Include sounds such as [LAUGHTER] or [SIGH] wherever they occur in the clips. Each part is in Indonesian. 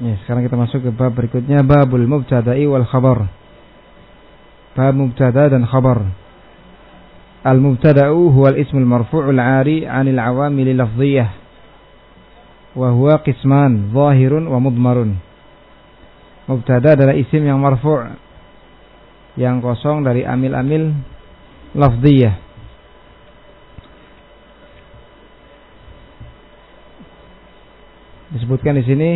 Ya, sekarang kita masuk ke bab berikutnya babul mubtada'i wal khabar. Bab mubtada dan khabar. Al mubtada'u huwa al ismul marfu'ul 'ari 'anil 'awamil lafdhiyah. Wa huwa qisman, zahirun wa mudmarun. Mubtada adalah isim yang marfu' yang kosong dari amil-amil lafdhiyah. Disebutkan di sini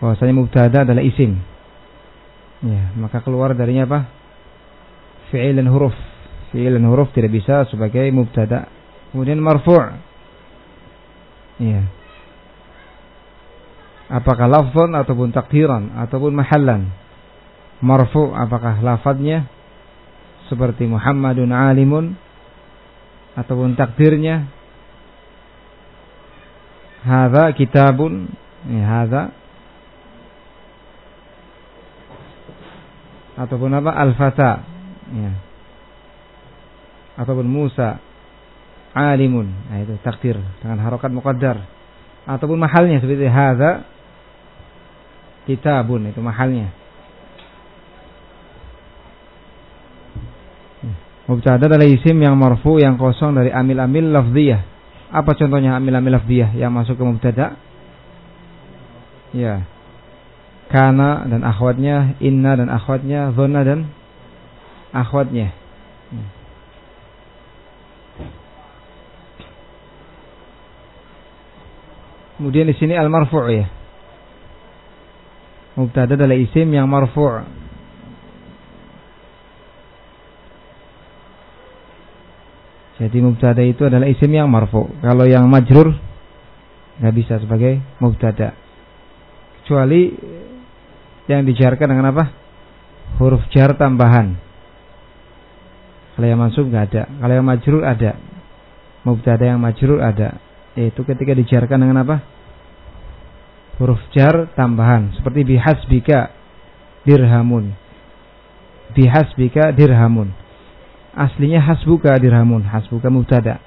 bahwasanya mubtada adalah isim. Ya, maka keluar darinya apa? Fi'il dan huruf. Fi'il dan huruf tidak bisa sebagai mubtada. Kemudian marfu'. Ya. Apakah lafzan ataupun takdiran ataupun mahallan? Marfu' apakah lafadznya seperti Muhammadun alimun ataupun takdirnya hadza kitabun ya hadza ataupun apa? Al-fata. Ya. Ataupun Musa. Alimun. Nah itu takdir. Dengan harokat muqaddar. Ataupun mahalnya seperti hadza. Kitabun. Itu mahalnya. Mubtada adalah isim yang marfu yang kosong dari amil-amil lafziyah. Apa contohnya amil-amil lafziyah yang masuk ke mubtada? Ya. Kana dan akhwatnya, inna dan akhwatnya, zona dan akhwatnya. Kemudian di sini al-marfu' ya. Mubtada adalah isim yang marfu' Jadi mubtada itu adalah isim yang marfu. Kalau yang majrur nggak bisa sebagai mubtada. Kecuali yang dijarkan dengan apa? Huruf jar tambahan. Kalau yang mansub nggak ada. Kalau yang majrur ada. Mubtada yang majrur ada. Yaitu ketika dijarkan dengan apa? Huruf jar tambahan. Seperti bihasbika dirhamun. Bihasbika dirhamun aslinya hasbuka dirhamun hasbuka mubtada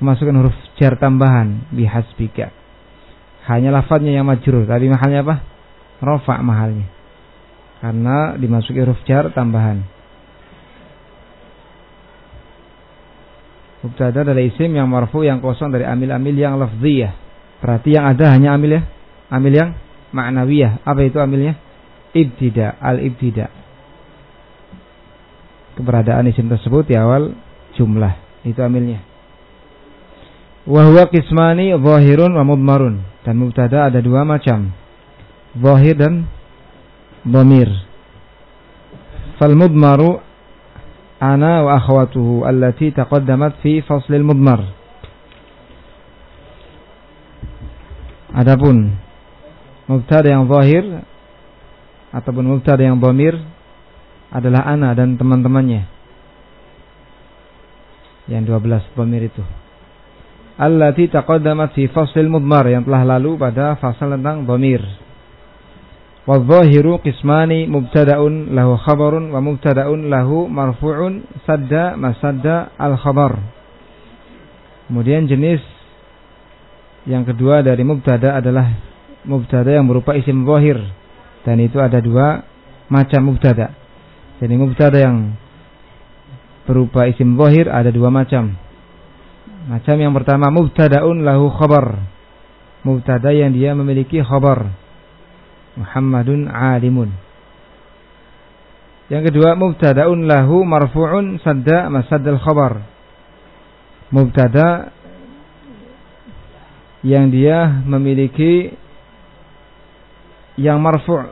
kemasukan huruf jar tambahan bi hasbika hanya lafadznya yang majrur tapi mahalnya apa rofa mahalnya karena dimasuki huruf jar tambahan mubtada adalah isim yang marfu yang kosong dari amil-amil yang lafziyah berarti yang ada hanya amil ya amil yang ma'nawiyah apa itu amilnya ibtida al ibtida keberadaan isim tersebut di awal jumlah. Itu amilnya. Wahwa kismani zahirun wa mudmarun. Dan mubtada ada dua macam. Zahir dan dhamir. Fal mudmaru ana wa akhwatuhu allati taqaddamat fi faslil mudmar. Adapun mubtada yang zahir ataupun mubtada yang dhamir adalah ana dan teman-temannya. Yang 12 pemir itu. Allati taqaddamat fi faslil mudmar yang telah lalu pada fasal tentang dhamir. Wadh-dhahiru qismani mubtada'un lahu khabarun wa mubtada'un lahu marfu'un sadda masadda al-khabar. Kemudian jenis yang kedua dari mubtada adalah mubtada yang berupa isim zahir dan itu ada dua macam mubtada. Jadi mubtada yang berupa isim zahir ada dua macam. Macam yang pertama mubtadaun lahu khabar. Mubtada yang dia memiliki khabar. Muhammadun alimun. Yang kedua mubtadaun lahu marfu'un sadda masaddal khabar. Mubtada yang dia memiliki yang marfu'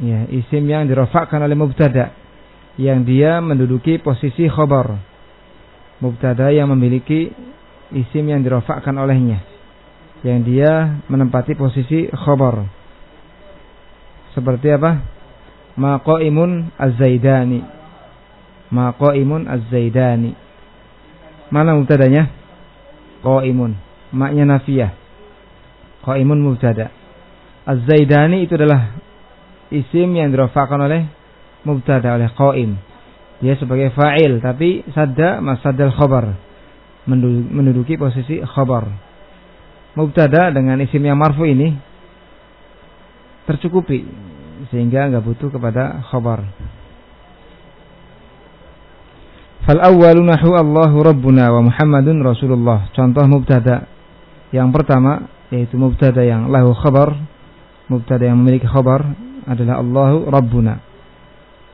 ya isim yang dirofakkan oleh mubtada yang dia menduduki posisi khobar mubtada yang memiliki isim yang dirofakkan olehnya yang dia menempati posisi khobar seperti apa? Maqaimun az-zaidani. Maqaimun az-zaidani. Mana mubtadanya? Qaimun. Maknya nafiyah. Qaimun mubtada. Az-zaidani itu adalah isim yang dirafakan oleh mubtada oleh qaim. Dia sebagai fa'il tapi sadda masadal khabar. Menduduki posisi khabar. Mubtada dengan isim yang marfu ini tercukupi sehingga nggak butuh kepada khabar. Fal awwalu nahu Allahu Rabbuna wa Muhammadun Rasulullah. Contoh mubtada. Yang pertama yaitu mubtada yang lahu khabar. Mubtada yang memiliki khabar adalah Allahu Rabbuna.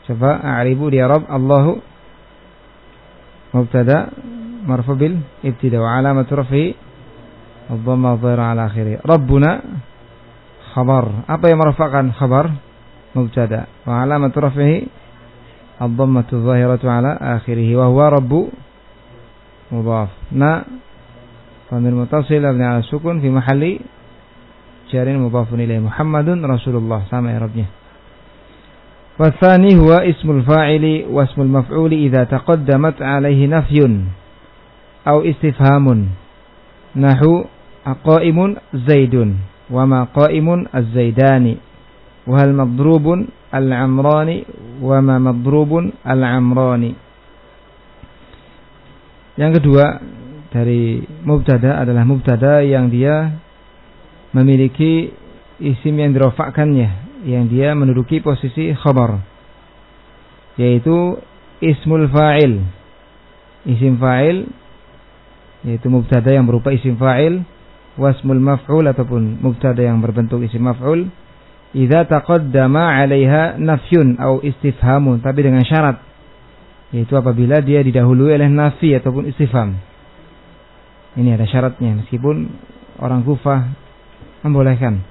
Coba a'ribu dia Rabb Allahu mubtada marfu bil ibtida wa alamat rafi dhamma dhahira ala akhirih. Rabbuna khabar. Apa yang merafakkan khabar? Mubtada. Wa alamat rafihi الضمة الظاهرة على آخره وهو رب مضاف نا ضمير متصل مبني على السكون في محل جار مضاف إليه محمد رسول الله sama إعرابnya والثاني هو اسم الفاعل واسم المفعول إذا تقدمت عليه نفي أو استفهام نحو قائم زيد وما قائم الزيدان وهل مضروب العمران وما مضروب العمران yang kedua dari mubtada adalah mubtada yang dia memiliki isim yang dirofakkannya yang dia menduduki posisi khabar yaitu ismul fa'il isim fa'il yaitu mubtada yang berupa isim fa'il wasmul maf'ul ataupun mubtada yang berbentuk isim maf'ul idza taqaddama 'alaiha nafyun atau istifhamun tapi dengan syarat yaitu apabila dia didahului oleh nafi ataupun istifham. Ini ada syaratnya meskipun orang Kufah membolehkan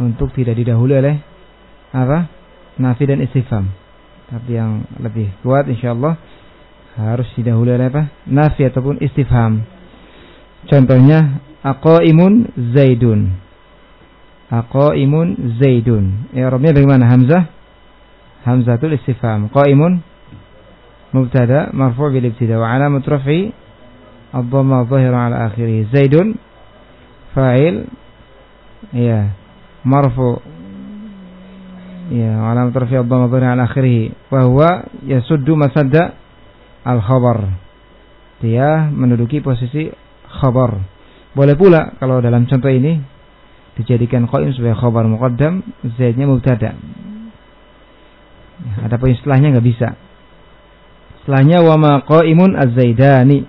untuk tidak didahului oleh apa? nafi dan istifham. Tapi yang lebih kuat insyaallah harus didahului oleh apa? nafi ataupun istifham. Contohnya aqaimun zaidun Aqaimun Zaidun. I'rabnya bagaimana? Hamzah Hamzatul istifham. Qaimun mubtada marfu' bil ibtida wa alamat raf'i ad-dhamma ala akhirih. Zaidun fa'il ya marfu' ya alamat raf'i ad-dhamma dhahira ala akhirih wa huwa yasuddu masadda al-khabar. Dia menduduki posisi khabar. Boleh pula kalau dalam contoh ini dijadikan qaim sebagai khabar muqaddam, zaidnya mubtada. Ada poin setelahnya nggak bisa. Setelahnya wa ma qaimun az-zaidani.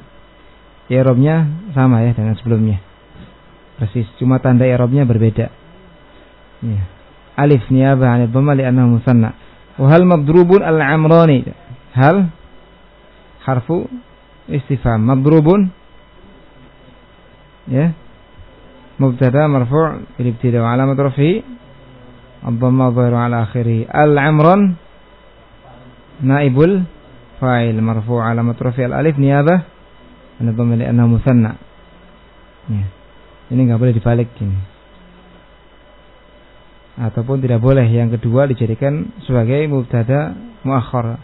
I'rabnya sama ya dengan sebelumnya. Persis, cuma tanda i'rabnya berbeda. Ya. Alif niyabah 'an dhamma li'annahu musanna. Wa hal madrubun al-amrani? Hal harfu istifham madrubun ya. Mubtada marfu' bil ibtida wa alamat rafi. Ad-dhamma dhahiru ala akhirih al-amran naibul fa'il marfu' alamat rafi' al-alif niyabah an dhamma li annahu musanna. Ya. Ini nggak boleh dibalik ini. Ataupun tidak boleh yang kedua dijadikan sebagai mubtada muakhar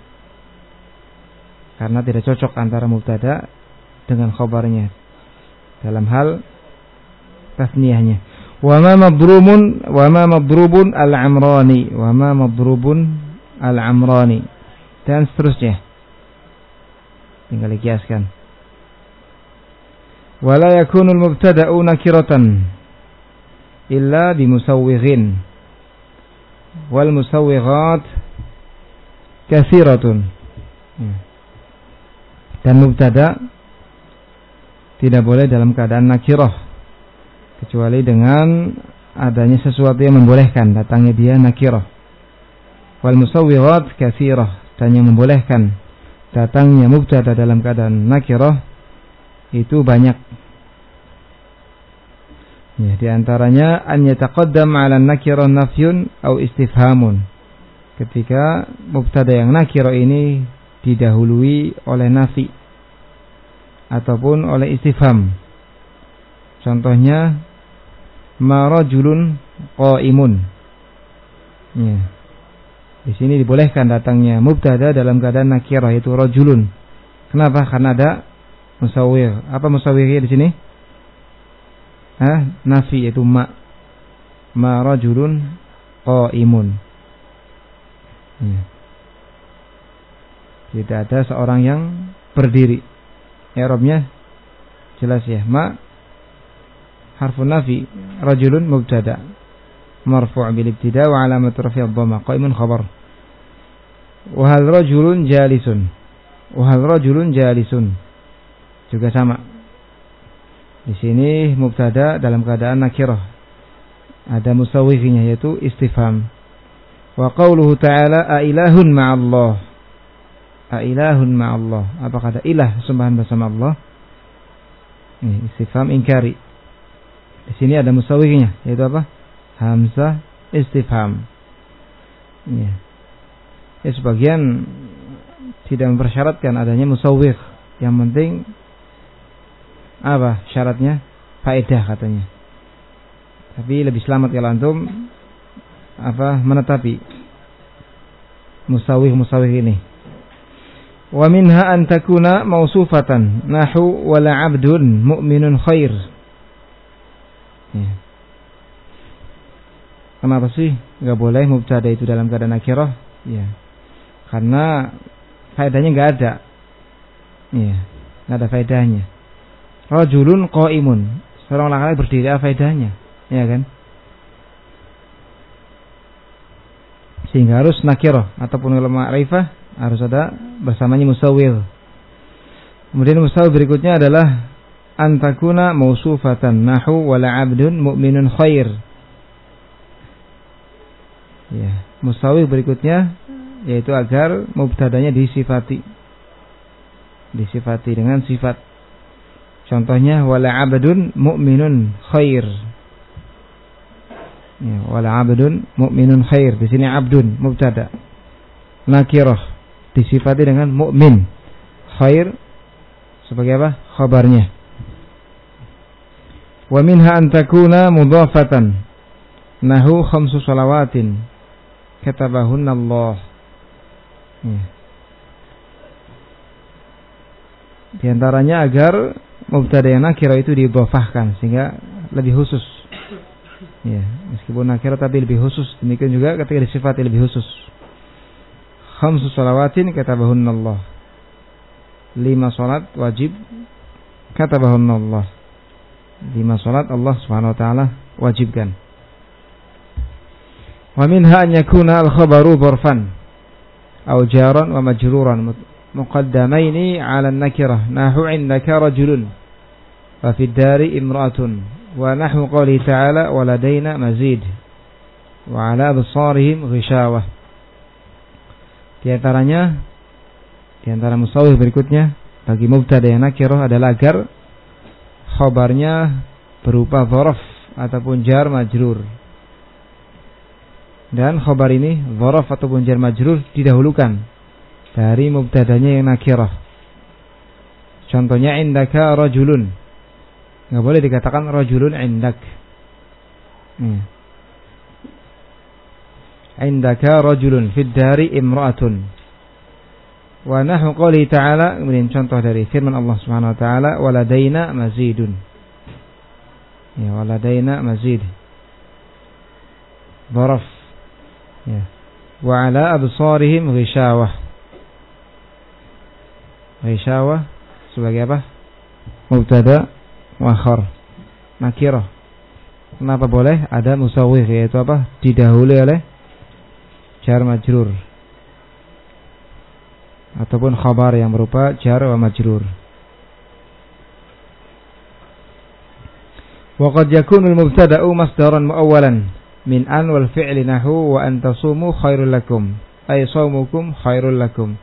karena tidak cocok antara mubtada dengan khobarnya dalam hal tasniyahnya. Wa ma madrumun wa ma madrubun al-amrani wa ma madrubun al-amrani dan seterusnya. Tinggal dikiaskan. Wala yakunu al-mubtada'u nakiratan illa kathiratun. Hmm. Dan mubtada tidak boleh dalam keadaan nakirah. Kecuali dengan adanya sesuatu yang membolehkan datangnya dia nakirah. Wal musawwirat katsirah dan yang membolehkan datangnya mubtada dalam keadaan nakirah itu banyak. Ya di antaranya an yataqaddam 'ala nakirah nafyun atau istifhamun. Ketika mubtada yang nakirah ini didahului oleh nafi ataupun oleh istifham Contohnya marajulun qaimun. Ya. Di sini dibolehkan datangnya mubtada dalam keadaan nakirah yaitu rajulun. Kenapa? Karena ada musawwir. Apa musawwirnya di sini? Hah? Nafi yaitu ma. Ma rajulun qaimun. Ya. Tidak ada seorang yang berdiri. Ya I'rabnya jelas ya. Ma harfu nafi rajulun mubtada marfu' bil ibtida wa alamat rafi' dhamma qaimun khabar. Wa hal rajulun jalisun. Wa hal rajulun jalisun. Juga sama. Di sini mubtada dalam keadaan nakirah ada musawifinya yaitu istifham. Wa qauluhu ta'ala a ilahun ma'allah a ilahun ma'allah apakah ada ilah sembahan bersama Allah ini istifham ingkari di sini ada musawifinya yaitu apa hamzah istifham. Ya. ya sebagian tidak mempersyaratkan adanya musawwir. Yang penting apa syaratnya? Faedah katanya. Tapi lebih selamat kalau antum apa menetapi musawih musawih ini. Wa minha an takuna mausufatan nahu wala abdun mu'minun khair. Ya. Kenapa sih nggak boleh mubtada itu dalam keadaan nakirah? Ya, karena faedahnya nggak ada. Ya, nggak ada faedahnya. Rajulun qaimun. Seorang laki-laki berdiri apa faedahnya? Ya kan? Sehingga harus nakirah ataupun ulama ma'rifah harus ada bersamanya musawwir. Kemudian musawwir berikutnya adalah antakuna mausufatan nahu wala abdun mu'minun khair Ya, musawi berikutnya yaitu agar mubtadanya disifati. Disifati dengan sifat. Contohnya wala abdun mu'minun khair. Ya, wala abdun mu'minun khair. Di sini abdun mubtada. Nakirah disifati dengan mu'min. Khair sebagai apa? Khabarnya. Wa minha an takuna mudhafatan. Nahu khamsu salawatin katabahunna Allah. Ya. Di antaranya agar mubtada yang nakira itu dibofahkan sehingga lebih khusus. Ya, meskipun nakira tapi lebih khusus. Demikian juga ketika disifati lebih khusus. khamsu salawatin katabahunna Allah. Lima salat wajib katabahunna Allah. Lima salat Allah Subhanahu wa taala wajibkan. Wa minha an yakuna al-khabaru barfan aw jaran wa majruran muqaddamaini 'ala an-nakirah nahu 'indaka rajulun wa fi dari imra'atun ونحو قوله تعالى ولدينا مزيد وعلى أبصارهم غشاوة di antaranya di antara musawih berikutnya bagi mubtada yang nakirah adalah agar khabarnya berupa dhorof ataupun jar majrur dan khobar ini Zorof ataupun jar majrur didahulukan dari mubtadanya yang nakirah. Contohnya indaka rajulun. Enggak boleh dikatakan rajulun indak. Hmm. Rajulun fid dari imra'atun. Wa nahu qali ta'ala kemudian contoh dari firman Allah Subhanahu wa taala waladaina mazidun. Ya waladaina mazid. Zaraf Ya. Wa ala absarihim ghishawah. Ghishawah sebagai apa? Mubtada muakhar. Nakirah. Kenapa boleh? Ada musawwih yaitu apa? Didahului oleh jar majrur. Ataupun khabar yang berupa jar wa majrur. Wa yakunu al-mubtada'u masdaran muawwalan min an wal fi'li nahu wa antasumu khairul lakum ay saumukum khairul lakum.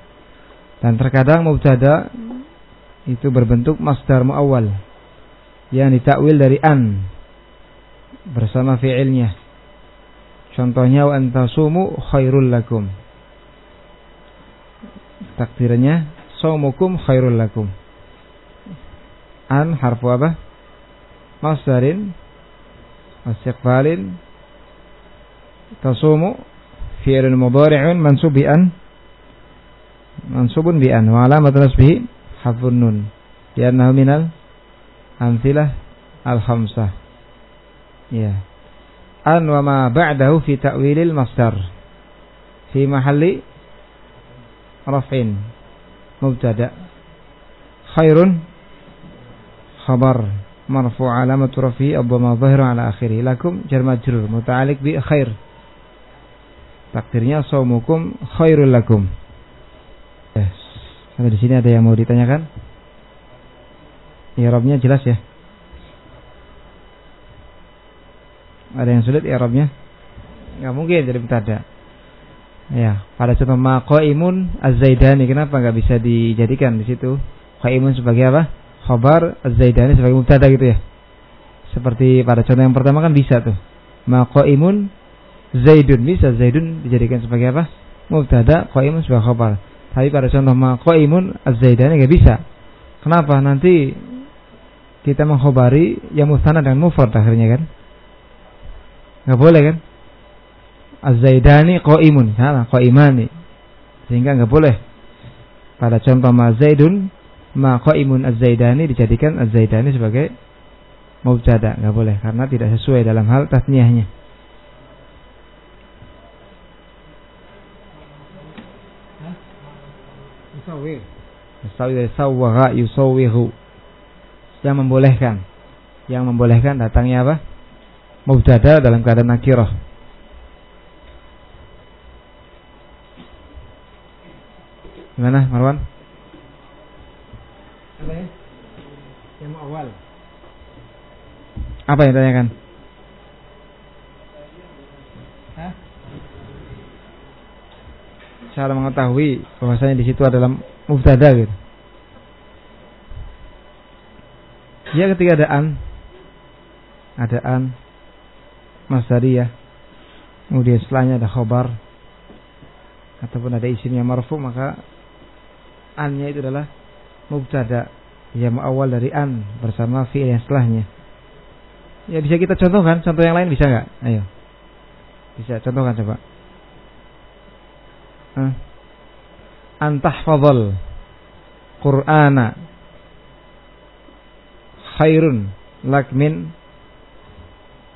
Dan terkadang mubtada itu berbentuk masdar muawwal yang ditakwil dari an bersama fi'ilnya Contohnya wa antasumu khairul lakum. Takdirnya saumukum khairul lakum. An harfu apa? Masdarin istiqbalin tasumu fi'lun mudhari'un mansub bi an mansubun bi an wa alamat nasbihi hafun nun li'annahu minal amthilah al khamsah ya an wa ma ba'dahu fi ta'wilil masdar. Fi mahalli raf'in. Mubtada. Khairun. Khabar. Marfu alamat rafi abama zahiru ala akhiri lakum jar majrur. Muta'alik bi khair. Takdirnya saumukum khairul lakum. Yes. sampai di sini ada yang mau ditanyakan? Ya, Irobnya jelas ya. Ada yang sulit i'rabnya nggak mungkin jadi mutada ya pada contoh ma qaimun az-zaidani kenapa nggak bisa dijadikan di situ qaimun sebagai apa khabar Az-Zaidani sebagai mubtada gitu ya. Seperti pada contoh yang pertama kan bisa tuh. Ma qaimun Zaidun bisa Zaidun dijadikan sebagai apa? Mubtada, qaimun sebagai khabar. Tapi pada contoh ma qaimun Az-Zaidani enggak bisa. Kenapa? Nanti kita menghobari yang musanna dengan mufrad akhirnya kan? Enggak boleh kan? Az-Zaidani qaimun, salah qaimani. Sehingga enggak boleh. Pada contoh ma Zaidun maka imun az-zaidani dijadikan az-zaidani sebagai mubtada. Nggak boleh karena tidak sesuai dalam hal tasniyahnya. Yusawwir. Yusawwir sawwaha yusawwihu yang membolehkan. Yang membolehkan datangnya apa mubtada dalam keadaan nakirah gimana Marwan apa ya? Yang awal. Apa yang tanyakan? Hah? Cara mengetahui bahwasanya di situ adalah mubtada gitu. Ya ketika ada an ada an masdariyah kemudian setelahnya ada khobar ataupun ada isimnya marfu maka annya itu adalah mubtada yang awal dari an bersama fi'il yang setelahnya. Ya bisa kita contohkan, contoh yang lain bisa nggak? Ayo. Bisa contohkan coba. Hmm. Antahfadhal Qur'ana khairun lak min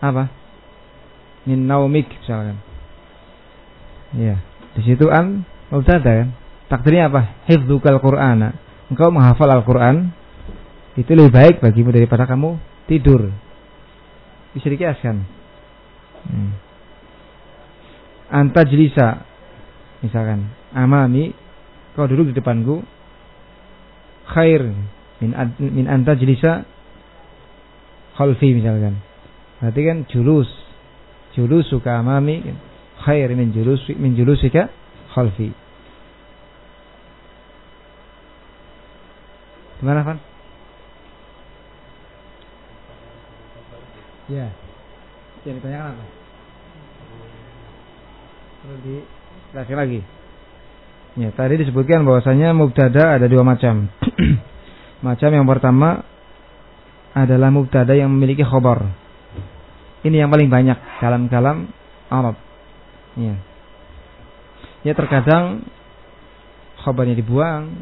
apa? Min naumik misalkan. Ya, di situ an mubtada kan. Takdirnya apa? Hifdzukal Qur'ana engkau menghafal Al-Quran itu lebih baik bagimu daripada kamu tidur. Bisa dikiaskan. Hmm. Anta jelisa, misalkan, amami, kau duduk di depanku, khair min, min anta jelisa khalfi misalkan. Berarti kan julus, julus suka amami, khair min julus min julusika khalfi. Gimana, Van? Ya. Yang ditanyakan apa? Perlu di lagi lagi. Ya, tadi disebutkan bahwasanya mubtada ada dua macam. [CLEARS THROAT] macam yang pertama adalah mubtada yang memiliki khobar. Ini yang paling banyak dalam kalam Arab. Ya. Ya terkadang khobarnya dibuang,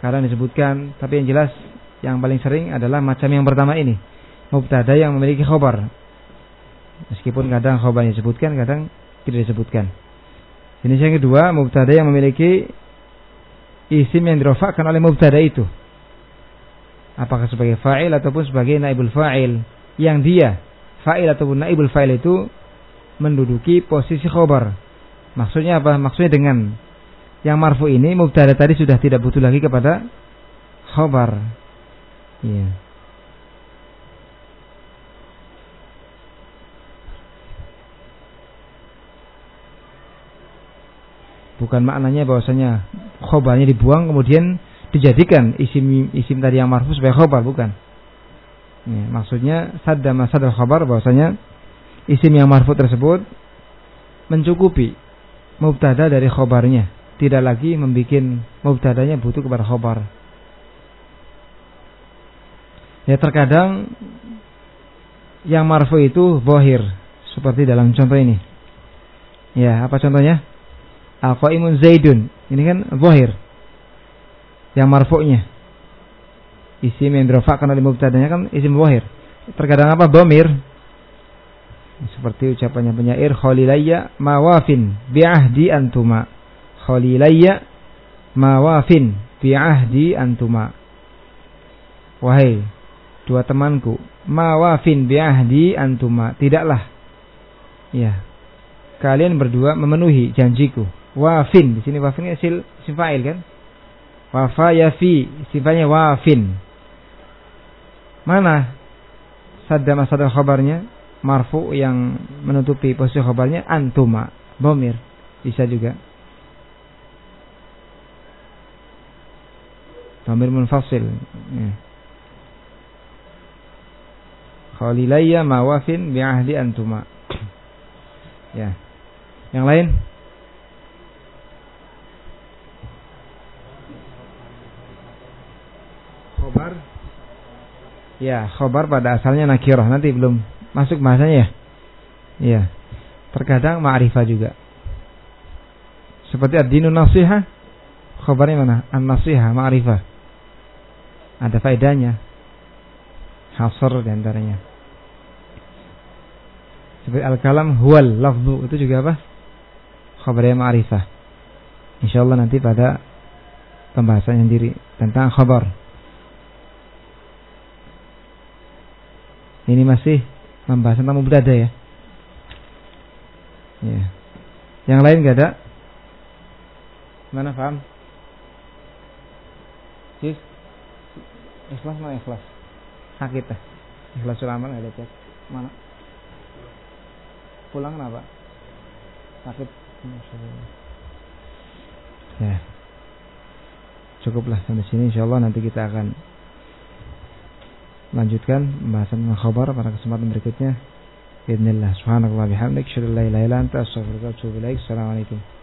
karena disebutkan, tapi yang jelas yang paling sering adalah macam yang pertama ini. Mubtada yang memiliki khobar. Meskipun kadang khobarnya disebutkan, kadang tidak disebutkan. Jenis yang kedua, mubtada yang memiliki isim yang dirofakkan oleh mubtada itu. Apakah sebagai fa'il ataupun sebagai naibul fa'il. Yang dia, fa'il ataupun naibul fa'il itu menduduki posisi khobar. Maksudnya apa? Maksudnya dengan yang marfu ini mubtada tadi sudah tidak butuh lagi kepada khobar. Iya. Bukan maknanya bahwasanya khobarnya dibuang kemudian dijadikan isim isim tadi yang marfu sebagai khobar bukan. Ya, maksudnya sadda masadal khobar bahwasanya isim yang marfu tersebut mencukupi mubtada dari khobarnya tidak lagi membuat mubtadanya butuh kepada khobar. Ya terkadang yang marfu itu bohir seperti dalam contoh ini. Ya apa contohnya? Al-Qaimun Zaidun. Ini kan bohir. Yang marfu'nya. Isim yang dirofakkan oleh mubtadanya kan isim bohir. Terkadang apa? Bomir. Seperti ucapannya penyair Khalilayya mawafin bi'ahdi antuma. Khalilayya mawafin fi ahdi antuma. Wahai dua temanku mawafin biahdi antuma. Tidaklah. Ya. Kalian berdua memenuhi janjiku. Wafin. Di sini wafin sil sifail kan? Wafa yafi sifatnya wafin mana sadda masadah khabarnya marfu yang menutupi posisi khabarnya antuma bomir bisa juga Domir munfasil ya. Khalilayya mawafin bi'ahdi antuma. Ya. Yang lain? Ya, khobar pada asalnya nakirah. Nanti belum masuk bahasanya ya. Iya. Terkadang ma'rifah juga. Seperti ad-dinun nasiha. Khobarnya mana? An-nasiha, ma'rifah. Ada faedahnya. Hasr di antaranya. Seperti al-kalam huwal lafzu itu juga apa? Khabariyah ma'rifah. Insyaallah nanti pada pembahasan sendiri tentang khabar. Ini masih membahas tentang mubtada ya. Ya. Yang lain gak ada? Mana paham? Sis? Ikhlas mana ikhlas? Sakit ya? Ikhlas ulama gak ada cek. Mana? pulang kenapa sakit ya cukuplah sampai sini insyaallah nanti kita akan lanjutkan pembahasan khabar pada kesempatan berikutnya. Bismillah. Subhanallahi bihamdik an la ilaha illa anta assalamualaikum